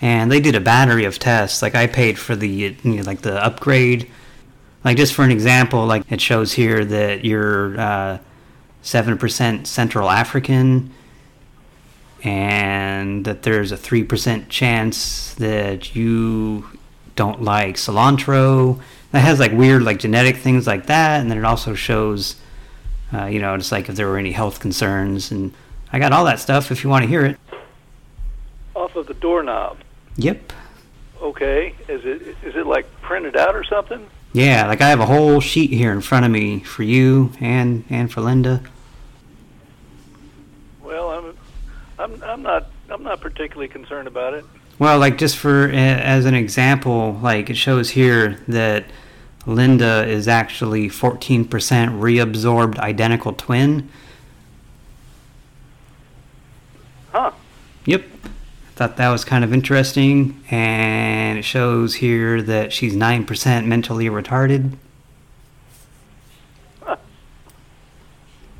and they did a battery of tests. Like I paid for the you know, like the upgrade. Like just for an example, like it shows here that you're uh, seven percent Central African, and that there's a three percent chance that you don't like cilantro. That has like weird like genetic things like that, and then it also shows, uh, you know, just like if there were any health concerns and. I got all that stuff if you want to hear it. Off of the doorknob. Yep. Okay. Is it is it like printed out or something? Yeah, like I have a whole sheet here in front of me for you and and for Linda. Well, I'm I'm I'm not I'm not particularly concerned about it. Well, like just for eh, as an example, like it shows here that Linda is actually 14% reabsorbed identical twin. Huh. Yep. Thought that was kind of interesting. And it shows here that she's 9% mentally retarded. Huh.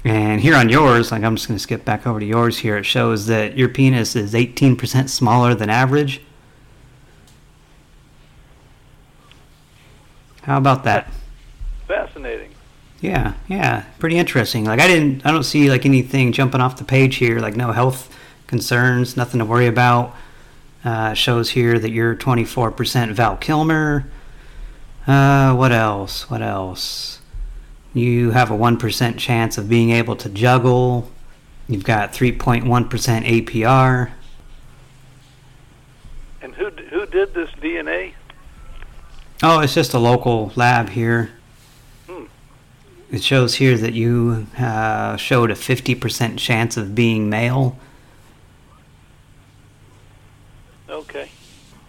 And here on yours, like I'm just going to skip back over to yours here, it shows that your penis is 18% smaller than average. How about that? Fascinating. Yeah, yeah, pretty interesting. Like I didn't, I don't see like anything jumping off the page here, like no health concerns, nothing to worry about. Uh, shows here that you're 24% Val Kilmer. Uh, what else? What else? You have a 1% chance of being able to juggle. You've got 3.1% APR. And who who did this DNA? Oh, it's just a local lab here. Hmm. It shows here that you uh, showed a 50% chance of being male. Okay.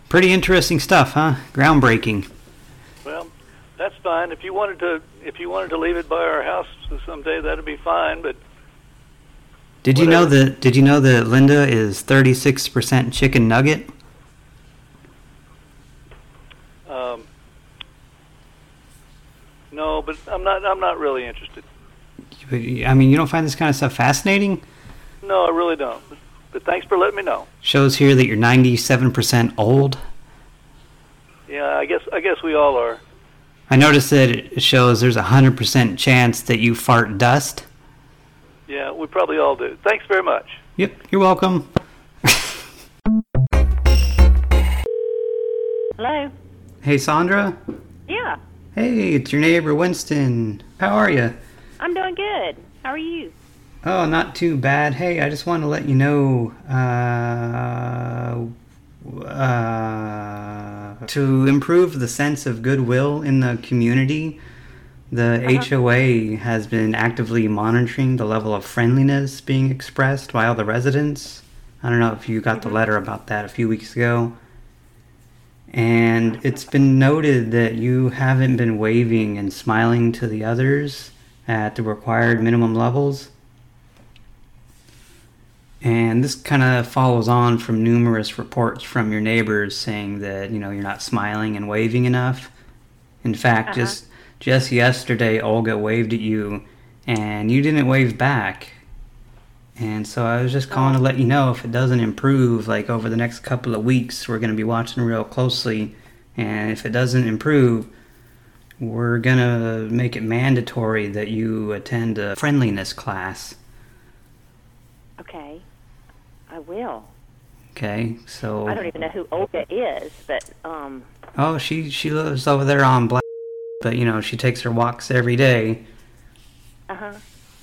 Pretty interesting stuff, huh? Groundbreaking. Well, that's fine. If you wanted to if you wanted to leave it by our house someday, that'd be fine. But Did you know that? Did you know that Linda is 36% chicken nugget? um, no, but I'm not I'm not really interested. I mean, you don't find this kind of stuff fascinating? No, I really don't. But, but thanks for letting me know. Shows here that you're 97% old. Yeah, I guess I guess we all are. I noticed that it shows there's a 100% chance that you fart dust. Yeah, we probably all do. Thanks very much. Yep, you're welcome. Hello? Hey, Sandra. Yeah, Hey, it's your neighbor Winston. How are you? I'm doing good. How are you? Oh, not too bad. Hey, I just wanted to let you know uh, uh, to improve the sense of goodwill in the community, the uh-huh. HOA has been actively monitoring the level of friendliness being expressed by all the residents. I don't know if you got the mm-hmm. letter about that a few weeks ago. And it's been noted that you haven't been waving and smiling to the others at the required minimum levels. And this kind of follows on from numerous reports from your neighbors saying that, you know, you're not smiling and waving enough. In fact, uh-huh. just just yesterday Olga waved at you and you didn't wave back. And so I was just calling to oh. let you know if it doesn't improve like over the next couple of weeks, we're going to be watching real closely And if it doesn't improve, we're gonna make it mandatory that you attend a friendliness class. Okay. I will. Okay, so I don't even know who Olga is, but um oh, she she lives over there on Black, but you know she takes her walks every day, uh-huh.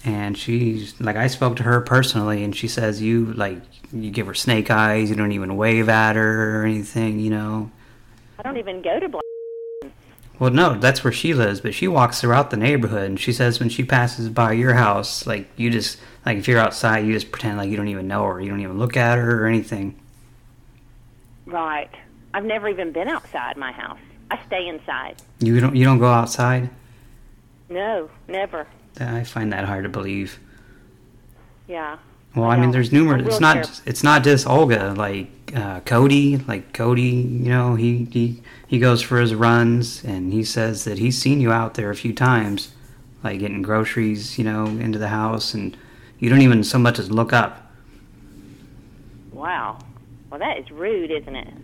and she's like I spoke to her personally, and she says you like you give her snake eyes, you don't even wave at her or anything, you know. I don't even go to Black. Well, no, that's where she lives, but she walks throughout the neighborhood, and she says when she passes by your house, like, you just, like, if you're outside, you just pretend like you don't even know her, you don't even look at her or anything. Right. I've never even been outside my house. I stay inside. You don't, you don't go outside? No, never. I find that hard to believe. Yeah. Well, I mean, there's numerous. It's not. It's not just Olga. Like uh, Cody. Like Cody. You know, he he he goes for his runs, and he says that he's seen you out there a few times, like getting groceries. You know, into the house, and you don't even so much as look up. Wow. Well, that is rude, isn't it?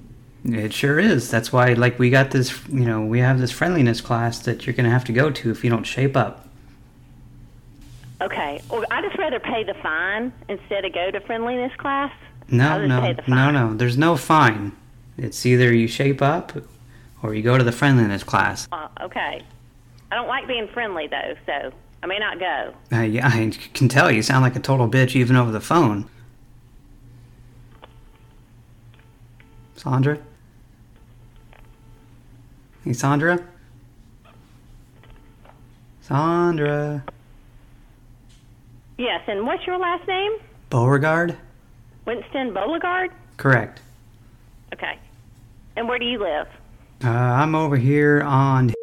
It sure is. That's why, like, we got this. You know, we have this friendliness class that you're gonna have to go to if you don't shape up. Okay. Well, I'd just rather pay the fine instead of go to friendliness class. No, I'll just pay no, no, no. There's no fine. It's either you shape up, or you go to the friendliness class. Uh, okay. I don't like being friendly though, so I may not go. Uh, yeah, I can tell you sound like a total bitch even over the phone. Sandra? Hey, Sandra? Sandra? Yes, and what's your last name? Beauregard? Winston Beauregard? Correct. Okay. And where do you live? Uh, I'm over here on.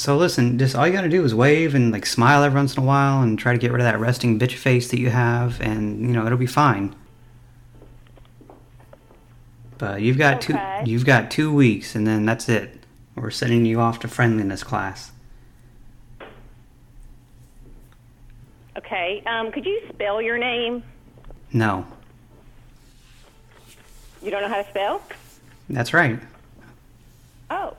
So listen, just all you gotta do is wave and like smile every once in a while and try to get rid of that resting bitch face that you have, and you know it'll be fine. But you've got Okay. two. You've got two weeks, and then that's it. We're sending you off to friendliness class. Okay. Um, could you spell your name? No, You don't know how to spell? that's right. Oh.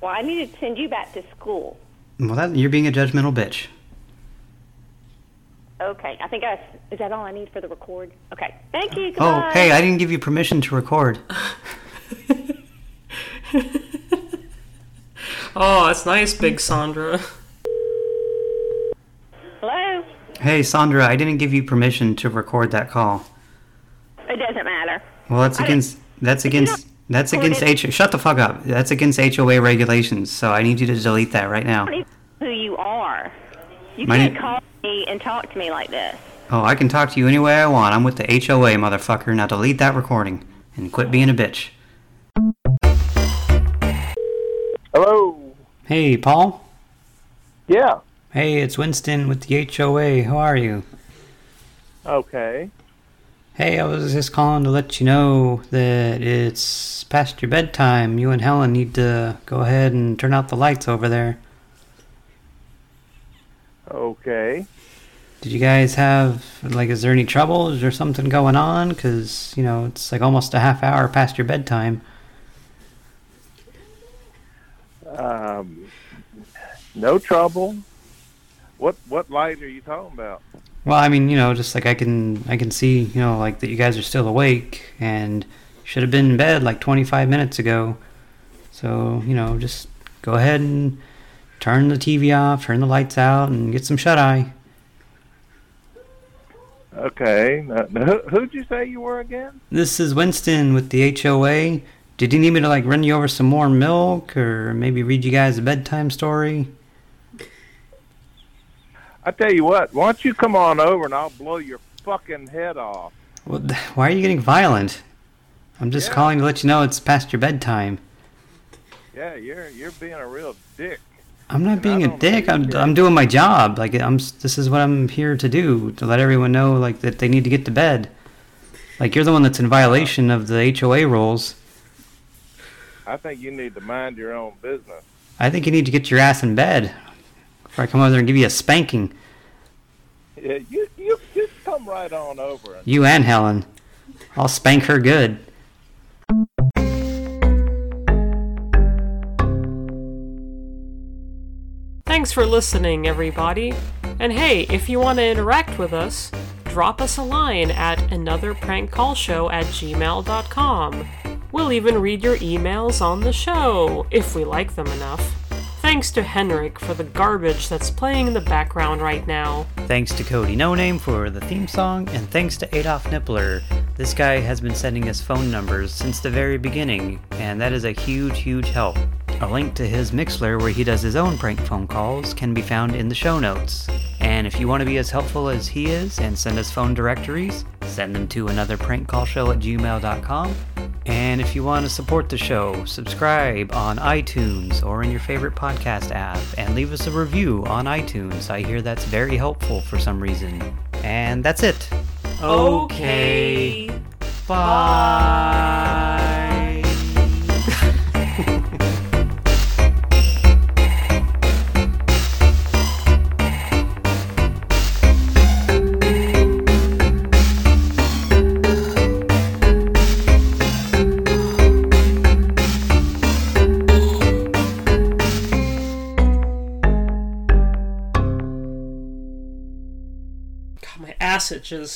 Well, I need to send you back to school. Well, that, you're being a judgmental bitch. Okay. I think I is that all I need for the record? Okay. Thank you. Oh, hey, I didn't give you permission to record. Oh, that's nice, Big Sandra. Hello. Hey, Sandra, I didn't give you permission to record that call. It doesn't matter. Well, that's against that's against that's against H. Shut the fuck up. That's against HOA regulations. So I need you to delete that right I now. don't even know who you are. You My can't call me and talk to me like this. Oh, I can talk to you any way I want. I'm with the HOA, motherfucker. Now delete that recording and quit being a bitch. Hello. Hey, Paul. Yeah. Hey, it's Winston with the HOA. How are you? Okay. Hey, I was just calling to let you know that it's past your bedtime. You and Helen need to go ahead and turn out the lights over there. Okay. Did you guys have like? Is there any trouble? Is there something going on? Cause you know it's like almost a half hour past your bedtime. Um, no trouble. What what light are you talking about? Well, I mean, you know, just like I can, I can see, you know, like that you guys are still awake and should have been in bed like 25 minutes ago. So you know, just go ahead and turn the TV off, turn the lights out, and get some shut eye. Okay. Now, who, who'd you say you were again? This is Winston with the HOA. Did you need me to like run you over some more milk, or maybe read you guys a bedtime story? I tell you what. Why don't you come on over and I'll blow your fucking head off. Well, why are you getting violent? I'm just calling to let you know it's past your bedtime. Yeah, you're you're being a real dick. I'm not being a dick. I'm, I'm doing my job. Like I'm. This is what I'm here to do to let everyone know like that they need to get to bed. Like you're the one that's in violation of the HOA rules. I think you need to mind your own business. I think you need to get your ass in bed or I come over there and give you a spanking. Yeah, you you just come right on over. And you and Helen, I'll spank her good. Thanks for listening, everybody. And hey, if you want to interact with us, drop us a line at anotherprankcallshow at gmail.com. We'll even read your emails on the show, if we like them enough. Thanks to Henrik for the garbage that's playing in the background right now. Thanks to Cody No Name for the theme song, and thanks to Adolf Nippler. This guy has been sending us phone numbers since the very beginning, and that is a huge, huge help. A link to his Mixlr where he does his own prank phone calls can be found in the show notes. And if you want to be as helpful as he is and send us phone directories, send them to anotherprankcallshow at gmail.com. And if you want to support the show, subscribe on iTunes or in your favorite podcast app and leave us a review on iTunes. I hear that's very helpful for some reason. And that's it. Okay. Bye. Itches.